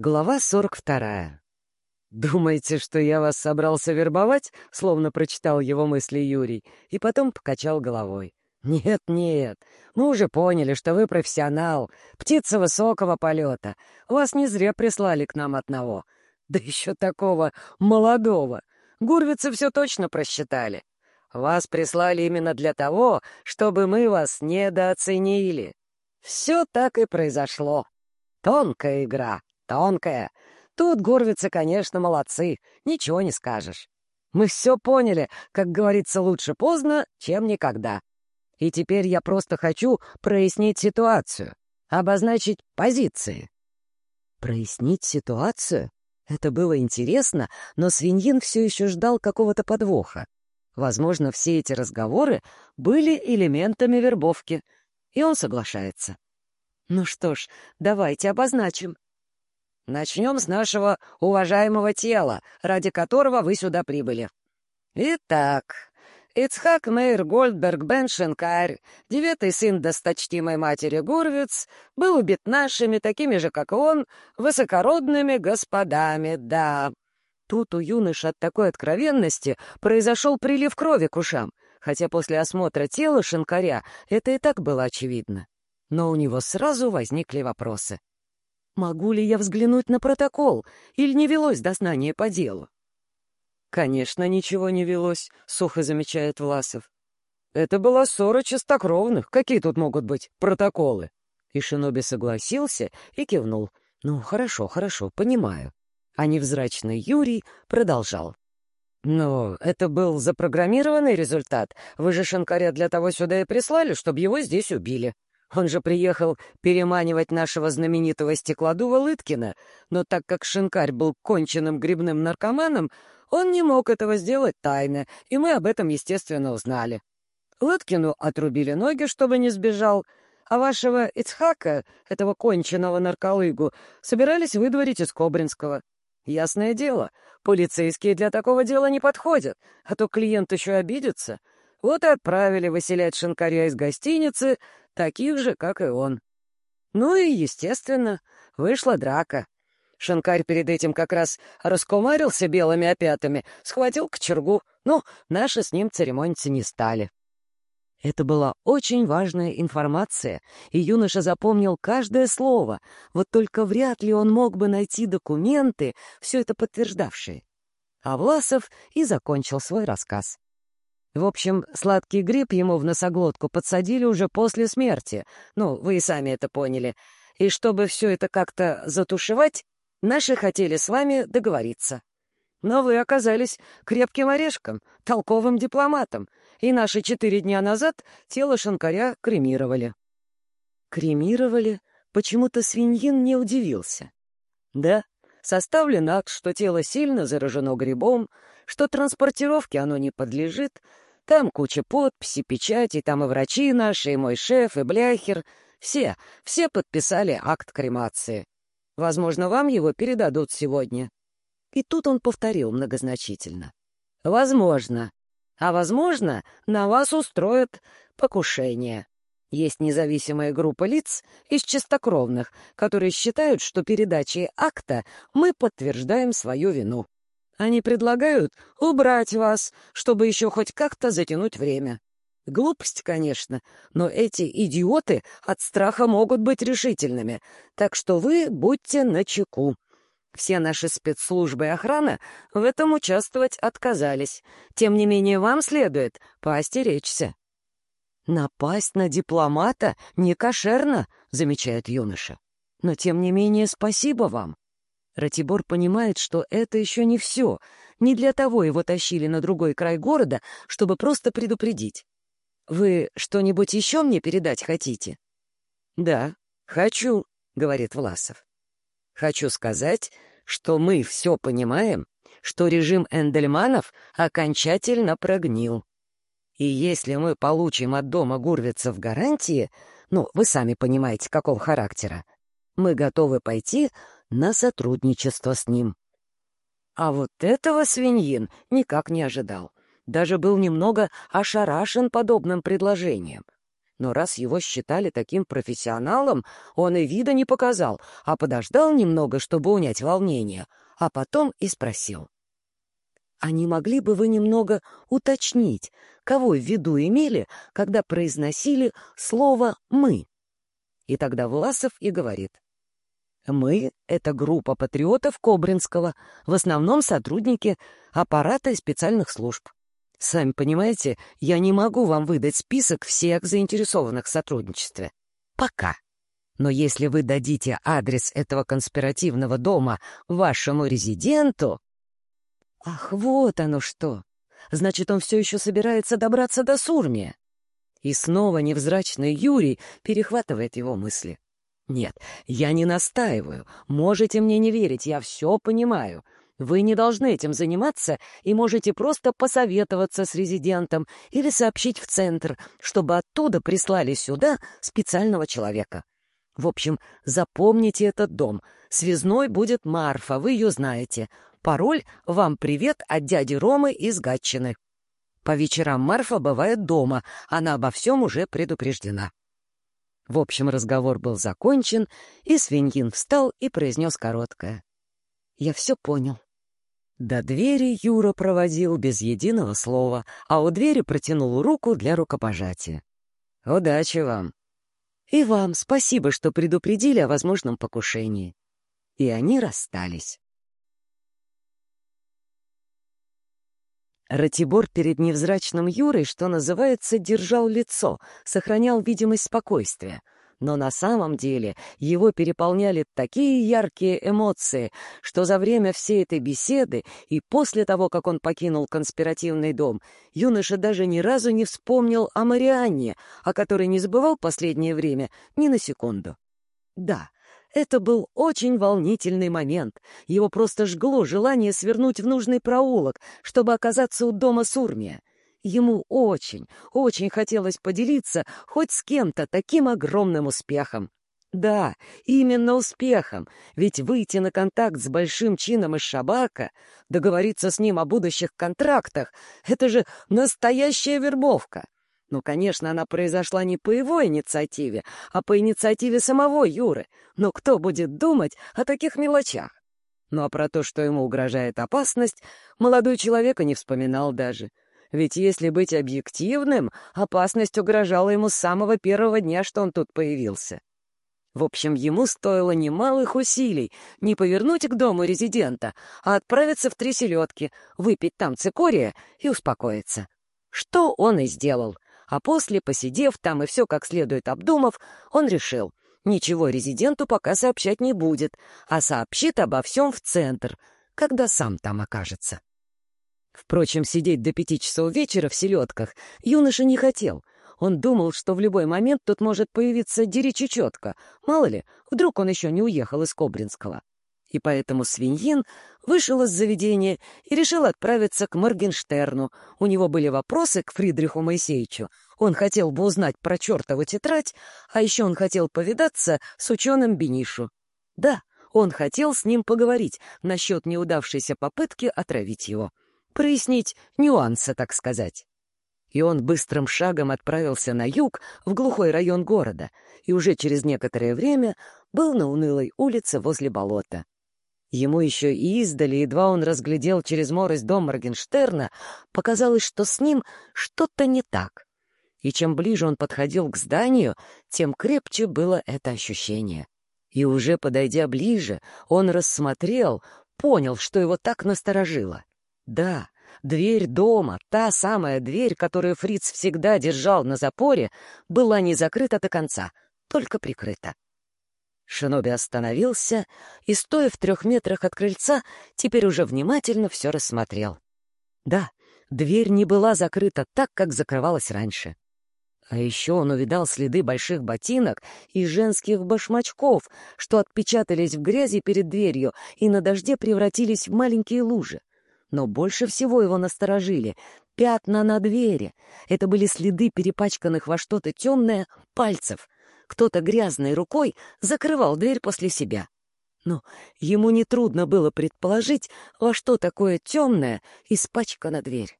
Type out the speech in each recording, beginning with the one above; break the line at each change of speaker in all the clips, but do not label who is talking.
Глава 42. «Думаете, что я вас собрался вербовать?» — словно прочитал его мысли Юрий, и потом покачал головой. «Нет, нет, мы уже поняли, что вы профессионал, птица высокого полета. Вас не зря прислали к нам одного. Да еще такого молодого. Гурвицы все точно просчитали. Вас прислали именно для того, чтобы мы вас недооценили. Все так и произошло. Тонкая игра, тонкая. Тут горвицы, конечно, молодцы, ничего не скажешь. Мы все поняли, как говорится, лучше поздно, чем никогда. И теперь я просто хочу прояснить ситуацию, обозначить позиции. Прояснить ситуацию? Это было интересно, но свиньин все еще ждал какого-то подвоха. Возможно, все эти разговоры были элементами вербовки, и он соглашается. Ну что ж, давайте обозначим. Начнем с нашего уважаемого тела, ради которого вы сюда прибыли. Итак, Ицхак Мейр Гольдберг Бен Шенкарь, девятый сын досточтимой матери Гурвиц, был убит нашими, такими же, как и он, высокородными господами, да. Тут у юноши от такой откровенности произошел прилив крови к ушам, хотя после осмотра тела Шенкаря это и так было очевидно. Но у него сразу возникли вопросы. Могу ли я взглянуть на протокол, или не велось дознание по делу? «Конечно, ничего не велось», — сухо замечает Власов. «Это была ссора чистокровных. Какие тут могут быть протоколы?» И Шиноби согласился и кивнул. «Ну, хорошо, хорошо, понимаю». А невзрачный Юрий продолжал. «Но это был запрограммированный результат. Вы же Шанкаря для того сюда и прислали, чтобы его здесь убили. Он же приехал переманивать нашего знаменитого стеклодува Лыткина, но так как Шинкарь был конченным грибным наркоманом, он не мог этого сделать тайно, и мы об этом, естественно, узнали. Лыткину отрубили ноги, чтобы не сбежал, а вашего Ицхака, этого конченного нарколыгу, собирались выдворить из Кобринского. Ясное дело, полицейские для такого дела не подходят, а то клиент еще обидится. Вот и отправили выселять шинкаря из гостиницы, таких же, как и он. Ну и, естественно, вышла драка. Шинкарь перед этим как раз раскумарился белыми опятами, схватил кочергу. Ну, наши с ним церемониться не стали. Это была очень важная информация, и юноша запомнил каждое слово, вот только вряд ли он мог бы найти документы, все это подтверждавшие. А Власов и закончил свой рассказ. В общем, сладкий гриб ему в носоглотку подсадили уже после смерти. Ну, вы и сами это поняли. И чтобы все это как-то затушевать, наши хотели с вами договориться. Но вы оказались крепким орешком, толковым дипломатом, и наши четыре дня назад тело Шанкаря кремировали. Кремировали? Почему-то свиньин не удивился. Да, составлен акт, что тело сильно заражено грибом, что транспортировке оно не подлежит. Там куча подписей, печатей, там и врачи наши, и мой шеф, и бляхер. Все, все подписали акт кремации. Возможно, вам его передадут сегодня. И тут он повторил многозначительно. Возможно. А возможно, на вас устроят покушение. Есть независимая группа лиц из чистокровных, которые считают, что передачей акта мы подтверждаем свою вину. Они предлагают убрать вас, чтобы еще хоть как-то затянуть время. Глупость, конечно, но эти идиоты от страха могут быть решительными, так что вы будьте начеку. Все наши спецслужбы и охрана в этом участвовать отказались. Тем не менее, вам следует поостеречься. «Напасть на дипломата не кошерно», — замечает юноша. «Но тем не менее, спасибо вам. Ратибор понимает, что это еще не все. Не для того его тащили на другой край города, чтобы просто предупредить. «Вы что-нибудь еще мне передать хотите?» «Да, хочу», — говорит Власов. «Хочу сказать, что мы все понимаем, что режим Эндельманов окончательно прогнил. И если мы получим от дома Гурвица гарантии, ну, вы сами понимаете, какого характера, мы готовы пойти на сотрудничество с ним. А вот этого свиньин никак не ожидал. Даже был немного ошарашен подобным предложением. Но раз его считали таким профессионалом, он и вида не показал, а подождал немного, чтобы унять волнение, а потом и спросил. «А не могли бы вы немного уточнить, кого в виду имели, когда произносили слово «мы»?» И тогда Власов и говорит. «Мы — это группа патриотов Кобринского, в основном сотрудники аппарата и специальных служб. Сами понимаете, я не могу вам выдать список всех заинтересованных в сотрудничестве. Пока. Но если вы дадите адрес этого конспиративного дома вашему резиденту... Ах, вот оно что! Значит, он все еще собирается добраться до Сурмия. И снова невзрачный Юрий перехватывает его мысли. Нет, я не настаиваю. Можете мне не верить, я все понимаю. Вы не должны этим заниматься и можете просто посоветоваться с резидентом или сообщить в центр, чтобы оттуда прислали сюда специального человека. В общем, запомните этот дом. Связной будет Марфа, вы ее знаете. Пароль «Вам привет от дяди Ромы из Гатчины». По вечерам Марфа бывает дома, она обо всем уже предупреждена. В общем, разговор был закончен, и свиньин встал и произнес короткое. «Я все понял». До двери Юра проводил без единого слова, а у двери протянул руку для рукопожатия. «Удачи вам!» «И вам спасибо, что предупредили о возможном покушении». И они расстались. Ратибор перед невзрачным Юрой, что называется, держал лицо, сохранял видимость спокойствия — но на самом деле его переполняли такие яркие эмоции, что за время всей этой беседы и после того, как он покинул конспиративный дом, юноша даже ни разу не вспомнил о Марианне, о которой не забывал последнее время ни на секунду. Да, это был очень волнительный момент. Его просто жгло желание свернуть в нужный проулок, чтобы оказаться у дома Сурмия. Ему очень, очень хотелось поделиться хоть с кем-то таким огромным успехом. Да, именно успехом, ведь выйти на контакт с большим чином из Шабака, договориться с ним о будущих контрактах — это же настоящая вербовка. Ну, конечно, она произошла не по его инициативе, а по инициативе самого Юры. Но кто будет думать о таких мелочах? Ну, а про то, что ему угрожает опасность, молодой человек и не вспоминал даже — ведь если быть объективным, опасность угрожала ему с самого первого дня, что он тут появился. В общем, ему стоило немалых усилий не повернуть к дому резидента, а отправиться в три селедки, выпить там цикория и успокоиться. Что он и сделал. А после, посидев там и все как следует обдумав, он решил, ничего резиденту пока сообщать не будет, а сообщит обо всем в центр, когда сам там окажется. Впрочем, сидеть до пяти часов вечера в селедках юноша не хотел. Он думал, что в любой момент тут может появиться Деричечетка. Мало ли, вдруг он еще не уехал из Кобринского. И поэтому свиньин вышел из заведения и решил отправиться к Моргенштерну. У него были вопросы к Фридриху Моисеевичу. Он хотел бы узнать про чертову тетрадь, а еще он хотел повидаться с ученым Бенишу. Да, он хотел с ним поговорить насчет неудавшейся попытки отравить его прояснить нюансы, так сказать. И он быстрым шагом отправился на юг, в глухой район города, и уже через некоторое время был на унылой улице возле болота. Ему еще и издали, едва он разглядел через морось дом Моргенштерна, показалось, что с ним что-то не так. И чем ближе он подходил к зданию, тем крепче было это ощущение. И уже подойдя ближе, он рассмотрел, понял, что его так насторожило. Да, дверь дома, та самая дверь, которую Фриц всегда держал на запоре, была не закрыта до конца, только прикрыта. Шиноби остановился и, стоя в трех метрах от крыльца, теперь уже внимательно все рассмотрел. Да, дверь не была закрыта так, как закрывалась раньше. А еще он увидал следы больших ботинок и женских башмачков, что отпечатались в грязи перед дверью и на дожде превратились в маленькие лужи. Но больше всего его насторожили пятна на двери. Это были следы перепачканных во что-то темное пальцев. Кто-то грязной рукой закрывал дверь после себя. Но ему нетрудно было предположить, во что такое темное испачкана дверь.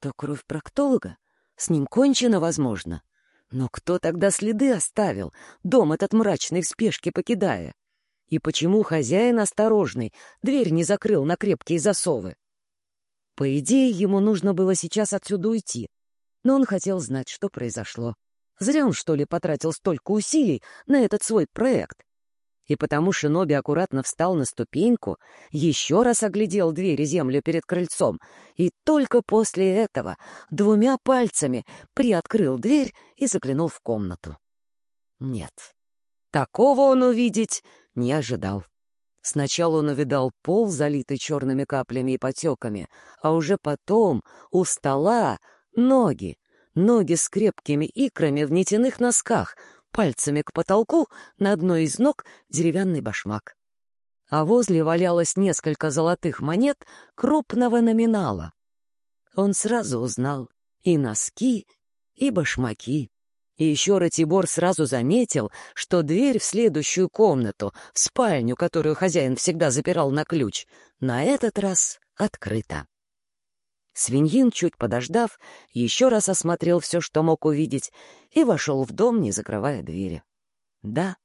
То кровь проктолога? С ним кончено, возможно. Но кто тогда следы оставил, дом этот мрачный в спешке покидая? И почему хозяин осторожный дверь не закрыл на крепкие засовы? По идее, ему нужно было сейчас отсюда уйти, но он хотел знать, что произошло. Зря он, что ли, потратил столько усилий на этот свой проект. И потому Шиноби аккуратно встал на ступеньку, еще раз оглядел дверь и землю перед крыльцом, и только после этого двумя пальцами приоткрыл дверь и заглянул в комнату. Нет, такого он увидеть не ожидал. Сначала он увидал пол, залитый черными каплями и потеками, а уже потом у стола ноги, ноги с крепкими икрами в нитяных носках, пальцами к потолку, на одной из ног деревянный башмак. А возле валялось несколько золотых монет крупного номинала. Он сразу узнал и носки, и башмаки. И еще Ратибор сразу заметил, что дверь в следующую комнату, в спальню, которую хозяин всегда запирал на ключ, на этот раз открыта. Свиньин, чуть подождав, еще раз осмотрел все, что мог увидеть, и вошел в дом, не закрывая двери. Да,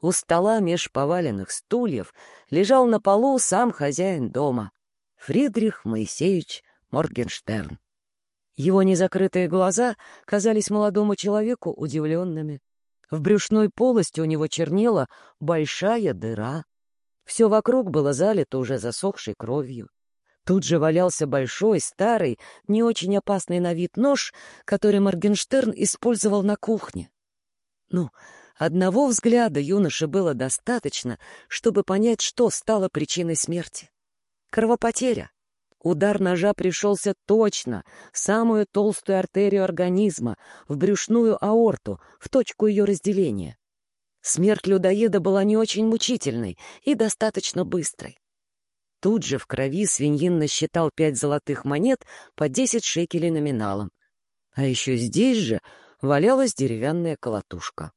у стола меж поваленных стульев лежал на полу сам хозяин дома, Фридрих Моисеевич Моргенштерн. Его незакрытые глаза казались молодому человеку удивленными. В брюшной полости у него чернела большая дыра. Все вокруг было залито уже засохшей кровью. Тут же валялся большой, старый, не очень опасный на вид нож, который Моргенштерн использовал на кухне. Ну, одного взгляда юноши было достаточно, чтобы понять, что стало причиной смерти. Кровопотеря. Удар ножа пришелся точно в самую толстую артерию организма, в брюшную аорту, в точку ее разделения. Смерть людоеда была не очень мучительной и достаточно быстрой. Тут же в крови свиньин насчитал пять золотых монет по десять шекелей номиналом. А еще здесь же валялась деревянная колотушка.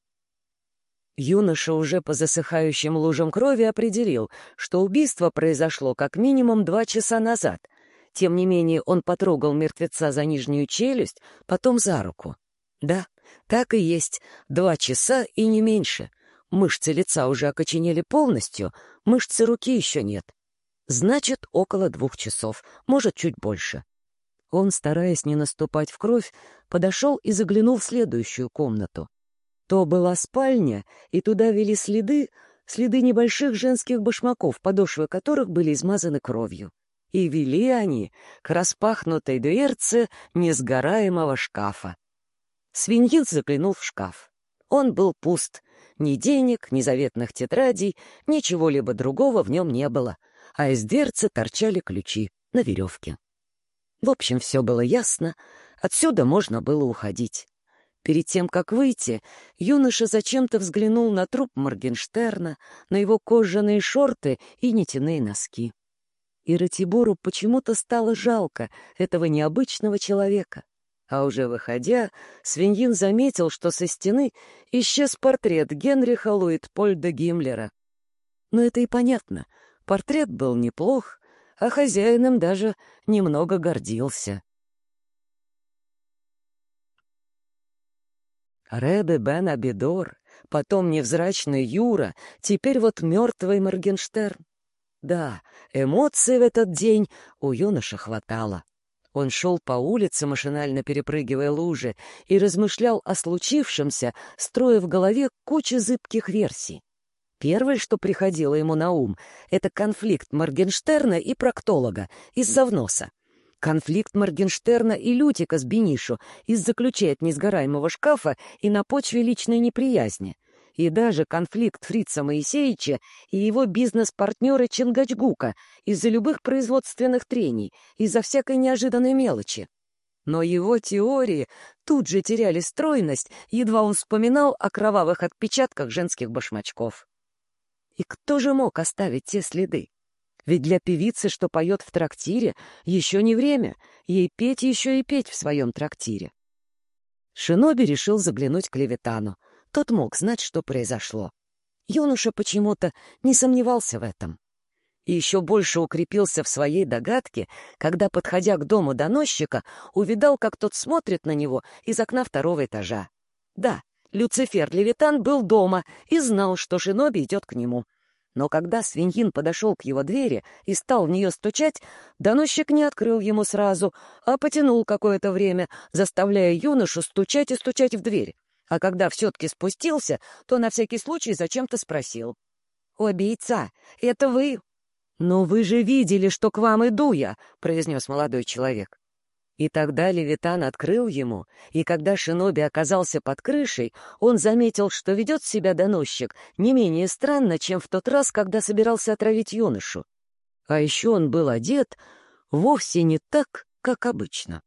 Юноша уже по засыхающим лужам крови определил, что убийство произошло как минимум два часа назад — тем не менее он потрогал мертвеца за нижнюю челюсть, потом за руку. Да, так и есть, два часа и не меньше. Мышцы лица уже окоченели полностью, мышцы руки еще нет. Значит, около двух часов, может, чуть больше. Он, стараясь не наступать в кровь, подошел и заглянул в следующую комнату. То была спальня, и туда вели следы, следы небольших женских башмаков, подошвы которых были измазаны кровью и вели они к распахнутой дверце несгораемого шкафа. Свиньин заглянул в шкаф. Он был пуст. Ни денег, ни заветных тетрадей, ничего-либо другого в нем не было, а из дверцы торчали ключи на веревке. В общем, все было ясно, отсюда можно было уходить. Перед тем, как выйти, юноша зачем-то взглянул на труп Моргенштерна, на его кожаные шорты и нитяные носки и Ратибору почему-то стало жалко этого необычного человека. А уже выходя, свиньин заметил, что со стены исчез портрет Генриха Луитпольда Гиммлера. Но это и понятно. Портрет был неплох, а хозяином даже немного гордился. Ребе Бен Абидор, потом невзрачный Юра, теперь вот мертвый Моргенштерн. Да, эмоций в этот день у юноши хватало. Он шел по улице, машинально перепрыгивая лужи, и размышлял о случившемся, строя в голове кучу зыбких версий. Первое, что приходило ему на ум, это конфликт Моргенштерна и проктолога из-за вноса. Конфликт Моргенштерна и Лютика с Бенишу из-за ключей от несгораемого шкафа и на почве личной неприязни и даже конфликт Фрица Моисеевича и его бизнес-партнера Чингачгука из-за любых производственных трений, из-за всякой неожиданной мелочи. Но его теории тут же теряли стройность, едва он вспоминал о кровавых отпечатках женских башмачков. И кто же мог оставить те следы? Ведь для певицы, что поет в трактире, еще не время, ей петь еще и петь в своем трактире. Шиноби решил заглянуть к Левитану. Тот мог знать, что произошло. Юноша почему-то не сомневался в этом. И еще больше укрепился в своей догадке, когда, подходя к дому доносчика, увидал, как тот смотрит на него из окна второго этажа. Да, Люцифер Левитан был дома и знал, что Шиноби идет к нему. Но когда свиньин подошел к его двери и стал в нее стучать, доносчик не открыл ему сразу, а потянул какое-то время, заставляя юношу стучать и стучать в дверь. А когда все-таки спустился, то на всякий случай зачем-то спросил. «Убийца, это вы?» «Но вы же видели, что к вам иду я», — произнес молодой человек. И тогда Левитан открыл ему, и когда Шиноби оказался под крышей, он заметил, что ведет себя доносчик не менее странно, чем в тот раз, когда собирался отравить юношу. А еще он был одет вовсе не так, как обычно.